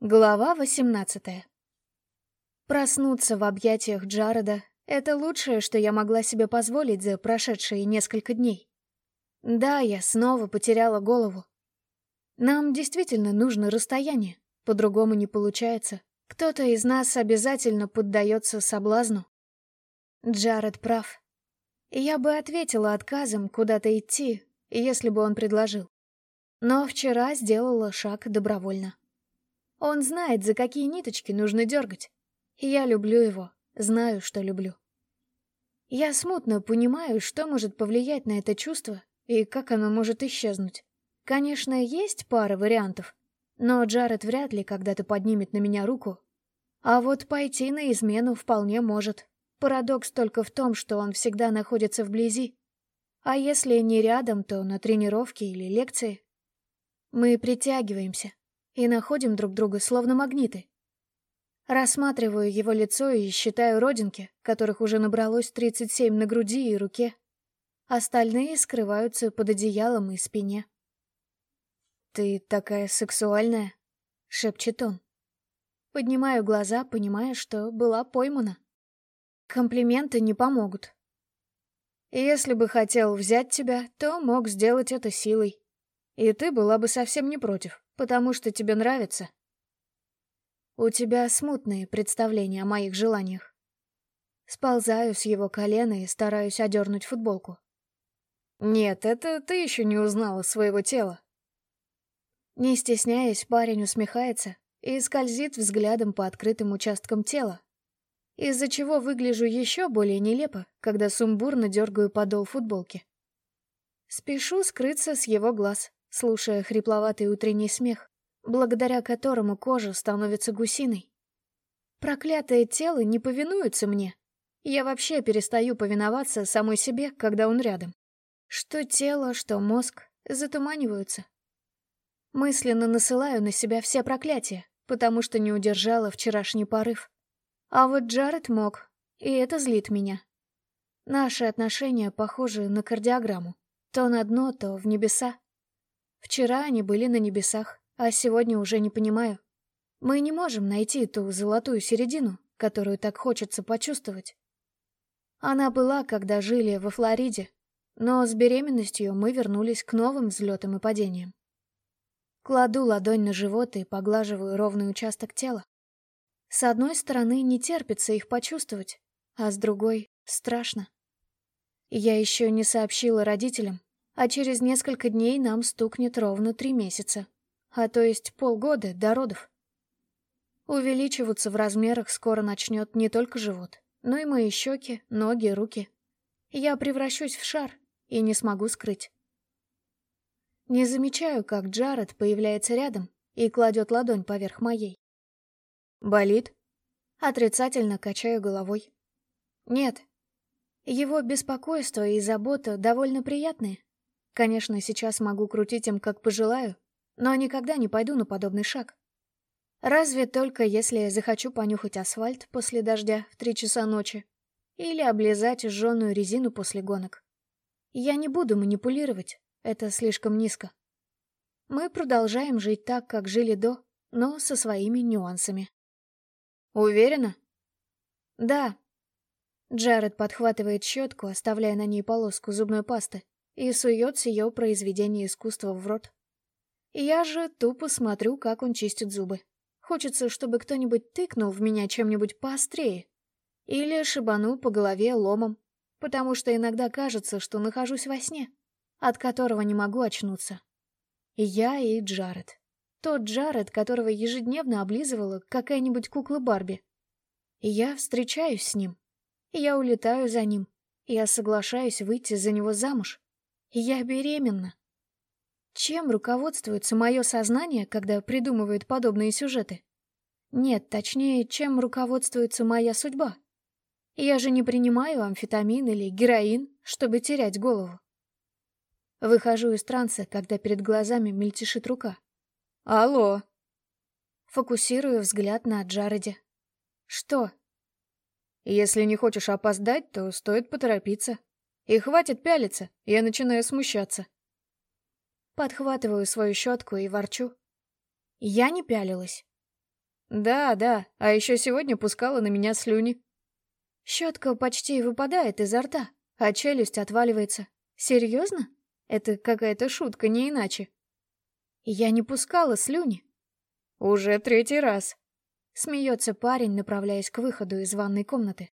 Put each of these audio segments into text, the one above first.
Глава 18 Проснуться в объятиях Джареда — это лучшее, что я могла себе позволить за прошедшие несколько дней. Да, я снова потеряла голову. Нам действительно нужно расстояние, по-другому не получается. Кто-то из нас обязательно поддается соблазну. Джаред прав. Я бы ответила отказом куда-то идти, если бы он предложил. Но вчера сделала шаг добровольно. Он знает, за какие ниточки нужно дергать. Я люблю его, знаю, что люблю. Я смутно понимаю, что может повлиять на это чувство и как оно может исчезнуть. Конечно, есть пара вариантов, но Джаред вряд ли когда-то поднимет на меня руку. А вот пойти на измену вполне может. Парадокс только в том, что он всегда находится вблизи. А если не рядом, то на тренировке или лекции. Мы притягиваемся, и находим друг друга словно магниты. Рассматриваю его лицо и считаю родинки, которых уже набралось 37 на груди и руке. Остальные скрываются под одеялом и спине. «Ты такая сексуальная», — шепчет он. Поднимаю глаза, понимая, что была поймана. Комплименты не помогут. Если бы хотел взять тебя, то мог сделать это силой. И ты была бы совсем не против потому что тебе нравится. У тебя смутные представления о моих желаниях. Сползаю с его колена и стараюсь одернуть футболку. Нет, это ты еще не узнала своего тела. Не стесняясь, парень усмехается и скользит взглядом по открытым участкам тела, из-за чего выгляжу еще более нелепо, когда сумбурно дергаю подол футболки. Спешу скрыться с его глаз слушая хрипловатый утренний смех, благодаря которому кожа становится гусиной. Проклятое тело не повинуется мне. Я вообще перестаю повиноваться самой себе, когда он рядом. Что тело, что мозг затуманиваются. Мысленно насылаю на себя все проклятия, потому что не удержала вчерашний порыв. А вот Джаред мог, и это злит меня. Наши отношения похожи на кардиограмму. То на дно, то в небеса. Вчера они были на небесах, а сегодня уже не понимаю. Мы не можем найти ту золотую середину, которую так хочется почувствовать. Она была, когда жили во Флориде, но с беременностью мы вернулись к новым взлетам и падениям. Кладу ладонь на живот и поглаживаю ровный участок тела. С одной стороны, не терпится их почувствовать, а с другой — страшно. Я еще не сообщила родителям, а через несколько дней нам стукнет ровно три месяца, а то есть полгода до родов. Увеличиваться в размерах скоро начнет не только живот, но и мои щеки, ноги, руки. Я превращусь в шар и не смогу скрыть. Не замечаю, как Джаред появляется рядом и кладет ладонь поверх моей. «Болит?» Отрицательно качаю головой. «Нет». Его беспокойство и забота довольно приятные. Конечно, сейчас могу крутить им как пожелаю, но никогда не пойду на подобный шаг. Разве только если захочу понюхать асфальт после дождя в три часа ночи или облизать жженую резину после гонок. Я не буду манипулировать, это слишком низко. Мы продолжаем жить так, как жили до, но со своими нюансами. Уверена? Да. Джаред подхватывает щетку, оставляя на ней полоску зубной пасты и сует ее произведение искусства в рот. Я же тупо смотрю, как он чистит зубы. Хочется, чтобы кто-нибудь тыкнул в меня чем-нибудь поострее. Или шибанул по голове ломом, потому что иногда кажется, что нахожусь во сне, от которого не могу очнуться. Я и Джаред. Тот Джаред, которого ежедневно облизывала какая-нибудь кукла Барби. Я встречаюсь с ним. Я улетаю за ним. Я соглашаюсь выйти за него замуж. Я беременна. Чем руководствуется мое сознание, когда придумывает подобные сюжеты? Нет, точнее, чем руководствуется моя судьба? Я же не принимаю амфетамин или героин, чтобы терять голову. Выхожу из транса, когда перед глазами мельтешит рука. «Алло!» Фокусирую взгляд на Джареде. «Что?» «Если не хочешь опоздать, то стоит поторопиться», и хватит пялиться, я начинаю смущаться. Подхватываю свою щетку и ворчу. Я не пялилась. Да, да, а еще сегодня пускала на меня слюни. Щетка почти выпадает изо рта, а челюсть отваливается. Серьезно? Это какая-то шутка, не иначе. Я не пускала слюни. Уже третий раз. Смеется парень, направляясь к выходу из ванной комнаты.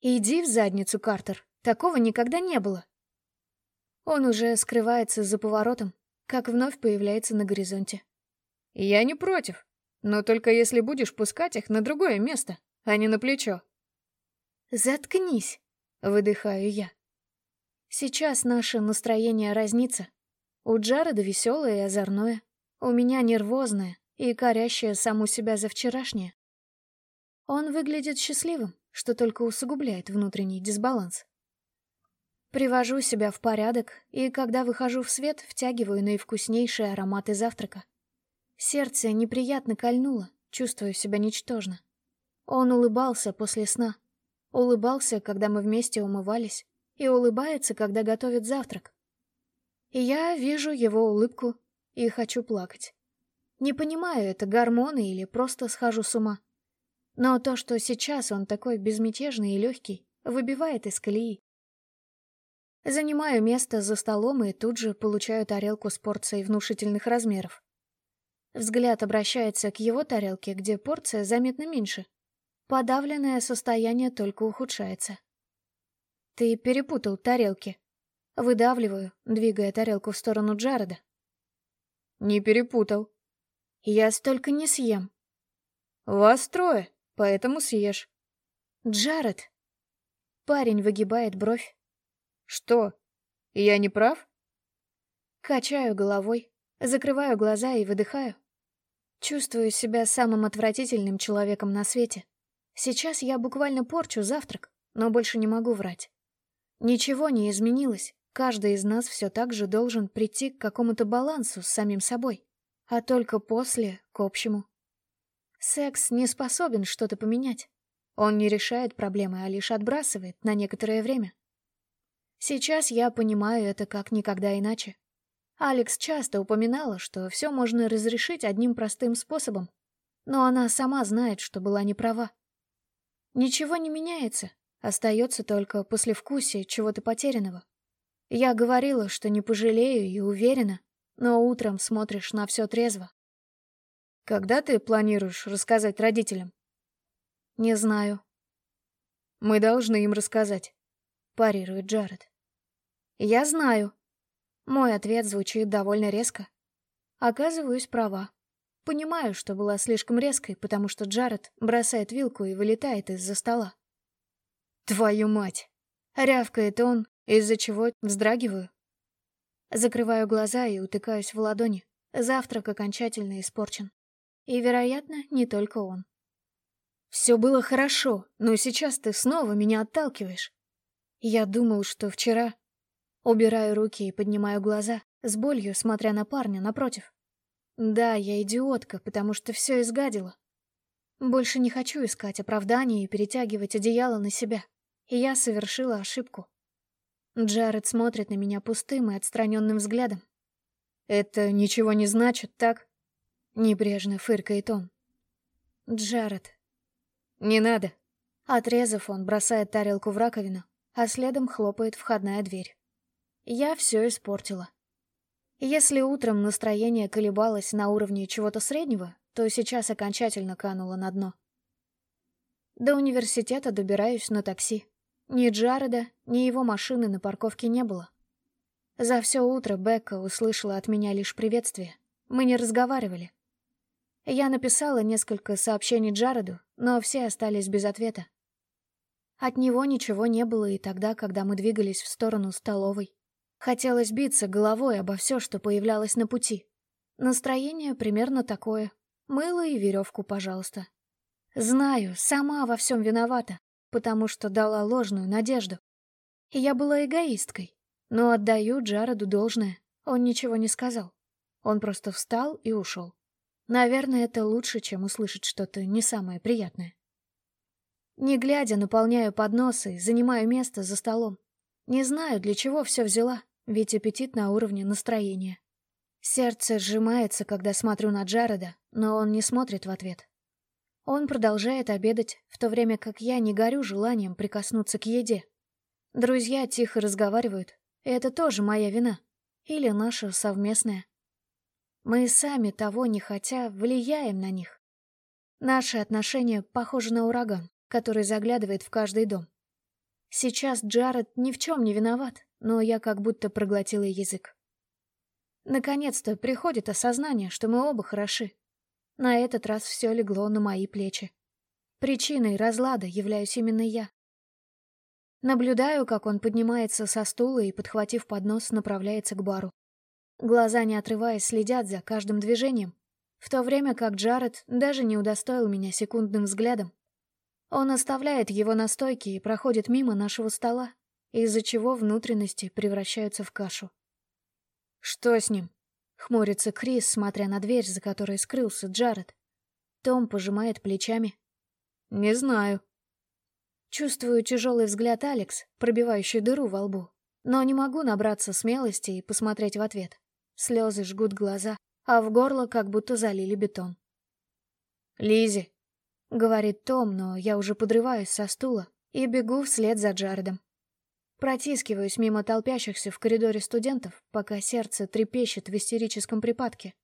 Иди в задницу, Картер. Такого никогда не было. Он уже скрывается за поворотом, как вновь появляется на горизонте. Я не против, но только если будешь пускать их на другое место, а не на плечо. Заткнись, выдыхаю я. Сейчас наше настроение разнится. У Джареда веселое и озорное, у меня нервозное и корящее саму себя за вчерашнее. Он выглядит счастливым, что только усугубляет внутренний дисбаланс. Привожу себя в порядок, и когда выхожу в свет, втягиваю наивкуснейшие ароматы завтрака. Сердце неприятно кольнуло, чувствую себя ничтожно. Он улыбался после сна. Улыбался, когда мы вместе умывались, и улыбается, когда готовит завтрак. И я вижу его улыбку и хочу плакать. Не понимаю, это гормоны или просто схожу с ума. Но то, что сейчас он такой безмятежный и легкий, выбивает из колеи. Занимаю место за столом и тут же получаю тарелку с порцией внушительных размеров. Взгляд обращается к его тарелке, где порция заметно меньше. Подавленное состояние только ухудшается. «Ты перепутал тарелки». Выдавливаю, двигая тарелку в сторону Джареда. «Не перепутал. Я столько не съем». «Вас трое, поэтому съешь». «Джаред». Парень выгибает бровь. «Что? Я не прав?» Качаю головой, закрываю глаза и выдыхаю. Чувствую себя самым отвратительным человеком на свете. Сейчас я буквально порчу завтрак, но больше не могу врать. Ничего не изменилось. Каждый из нас все так же должен прийти к какому-то балансу с самим собой, а только после — к общему. Секс не способен что-то поменять. Он не решает проблемы, а лишь отбрасывает на некоторое время. Сейчас я понимаю это как никогда иначе. Алекс часто упоминала, что все можно разрешить одним простым способом, но она сама знает, что была неправа. Ничего не меняется, Остается только послевкусие чего-то потерянного. Я говорила, что не пожалею и уверена, но утром смотришь на все трезво. Когда ты планируешь рассказать родителям? Не знаю. Мы должны им рассказать, парирует Джаред. Я знаю. Мой ответ звучит довольно резко. Оказываюсь права. Понимаю, что была слишком резкой, потому что Джаред бросает вилку и вылетает из-за стола. Твою мать! Рявкает он, из-за чего вздрагиваю. Закрываю глаза и утыкаюсь в ладони. Завтрак окончательно испорчен. И, вероятно, не только он. Все было хорошо, но сейчас ты снова меня отталкиваешь. Я думал, что вчера... Убираю руки и поднимаю глаза, с болью смотря на парня напротив. Да, я идиотка, потому что все изгадила. Больше не хочу искать оправдания и перетягивать одеяло на себя я совершила ошибку. Джаред смотрит на меня пустым и отстраненным взглядом. «Это ничего не значит, так?» Небрежно фыркает он. «Джаред». «Не надо». Отрезав, он бросает тарелку в раковину, а следом хлопает входная дверь. Я все испортила. Если утром настроение колебалось на уровне чего-то среднего, то сейчас окончательно кануло на дно. До университета добираюсь на такси. Ни Джареда, ни его машины на парковке не было. За все утро Бекка услышала от меня лишь приветствие. Мы не разговаривали. Я написала несколько сообщений Джареду, но все остались без ответа. От него ничего не было и тогда, когда мы двигались в сторону столовой. Хотелось биться головой обо все, что появлялось на пути. Настроение примерно такое. Мыло и веревку, пожалуйста. Знаю, сама во всем виновата потому что дала ложную надежду. я была эгоисткой, но отдаю Джареду должное, он ничего не сказал. Он просто встал и ушел. Наверное, это лучше, чем услышать что-то не самое приятное. Не глядя, наполняю подносы, занимаю место за столом. Не знаю, для чего все взяла, ведь аппетит на уровне настроения. Сердце сжимается, когда смотрю на Джареда, но он не смотрит в ответ. Он продолжает обедать, в то время как я не горю желанием прикоснуться к еде. Друзья тихо разговаривают, и это тоже моя вина. Или наша совместная. Мы сами того не хотя влияем на них. Наши отношения похожи на ураган, который заглядывает в каждый дом. Сейчас Джаред ни в чем не виноват, но я как будто проглотила язык. Наконец-то приходит осознание, что мы оба хороши. На этот раз все легло на мои плечи. Причиной разлада являюсь именно я. Наблюдаю, как он поднимается со стула и, подхватив поднос, направляется к бару. Глаза, не отрываясь, следят за каждым движением, в то время как Джаред даже не удостоил меня секундным взглядом. Он оставляет его на стойке и проходит мимо нашего стола, из-за чего внутренности превращаются в кашу. «Что с ним?» — хмурится Крис, смотря на дверь, за которой скрылся Джаред. Том пожимает плечами. «Не знаю». Чувствую тяжелый взгляд Алекс, пробивающий дыру во лбу, но не могу набраться смелости и посмотреть в ответ. Слезы жгут глаза, а в горло как будто залили бетон. Лизи, говорит Том, но я уже подрываюсь со стула и бегу вслед за Джаредом. Протискиваюсь мимо толпящихся в коридоре студентов, пока сердце трепещет в истерическом припадке.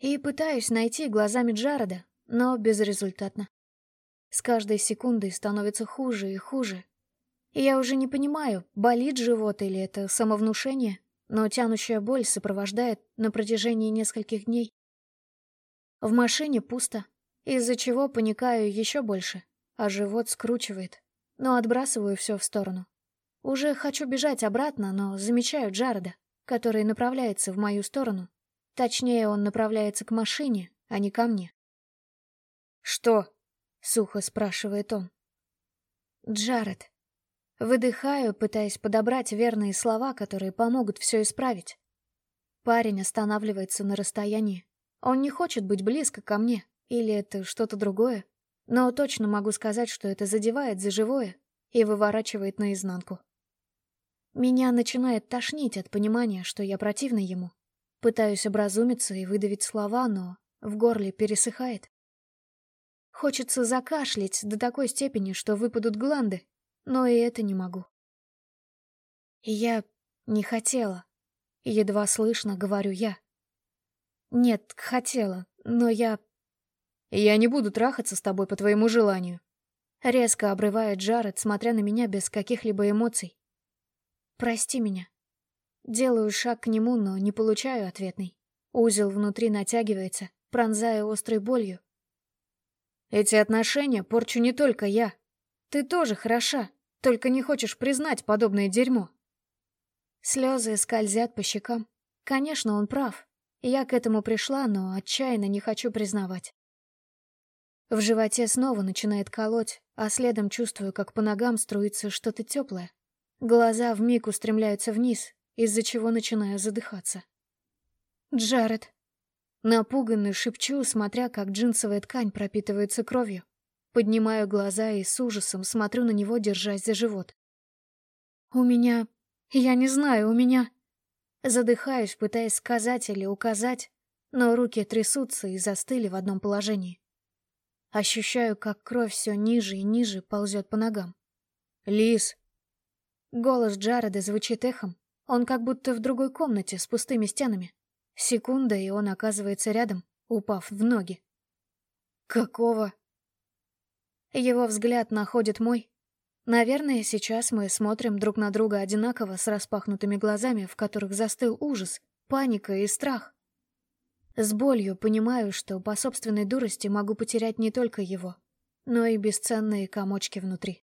И пытаюсь найти глазами Джареда, но безрезультатно. С каждой секундой становится хуже и хуже. И я уже не понимаю, болит живот или это самовнушение, но тянущая боль сопровождает на протяжении нескольких дней. В машине пусто, из-за чего паникаю еще больше, а живот скручивает, но отбрасываю все в сторону. Уже хочу бежать обратно, но замечаю Джареда, который направляется в мою сторону. Точнее, он направляется к машине, а не ко мне. «Что?» — сухо спрашивает он. «Джаред». Выдыхаю, пытаясь подобрать верные слова, которые помогут все исправить. Парень останавливается на расстоянии. Он не хочет быть близко ко мне, или это что-то другое. Но точно могу сказать, что это задевает за живое и выворачивает наизнанку. Меня начинает тошнить от понимания, что я противна ему. Пытаюсь образумиться и выдавить слова, но в горле пересыхает. Хочется закашлять до такой степени, что выпадут гланды, но и это не могу. Я не хотела. Едва слышно говорю я. Нет, хотела, но я... Я не буду трахаться с тобой по твоему желанию. Резко обрывает Джаред, смотря на меня без каких-либо эмоций. Прости меня. Делаю шаг к нему, но не получаю ответный. Узел внутри натягивается, пронзая острой болью. Эти отношения порчу не только я. Ты тоже хороша, только не хочешь признать подобное дерьмо. Слезы скользят по щекам. Конечно, он прав. Я к этому пришла, но отчаянно не хочу признавать. В животе снова начинает колоть, а следом чувствую, как по ногам струится что-то теплое. Глаза вмиг устремляются вниз, из-за чего начинаю задыхаться. «Джаред!» Напуганный шепчу, смотря, как джинсовая ткань пропитывается кровью. Поднимаю глаза и с ужасом смотрю на него, держась за живот. «У меня... Я не знаю, у меня...» Задыхаюсь, пытаясь сказать или указать, но руки трясутся и застыли в одном положении. Ощущаю, как кровь все ниже и ниже ползет по ногам. «Лис!» Голос Джареда звучит эхом. Он как будто в другой комнате с пустыми стенами. Секунда, и он оказывается рядом, упав в ноги. «Какого?» Его взгляд находит мой. Наверное, сейчас мы смотрим друг на друга одинаково с распахнутыми глазами, в которых застыл ужас, паника и страх. С болью понимаю, что по собственной дурости могу потерять не только его, но и бесценные комочки внутри.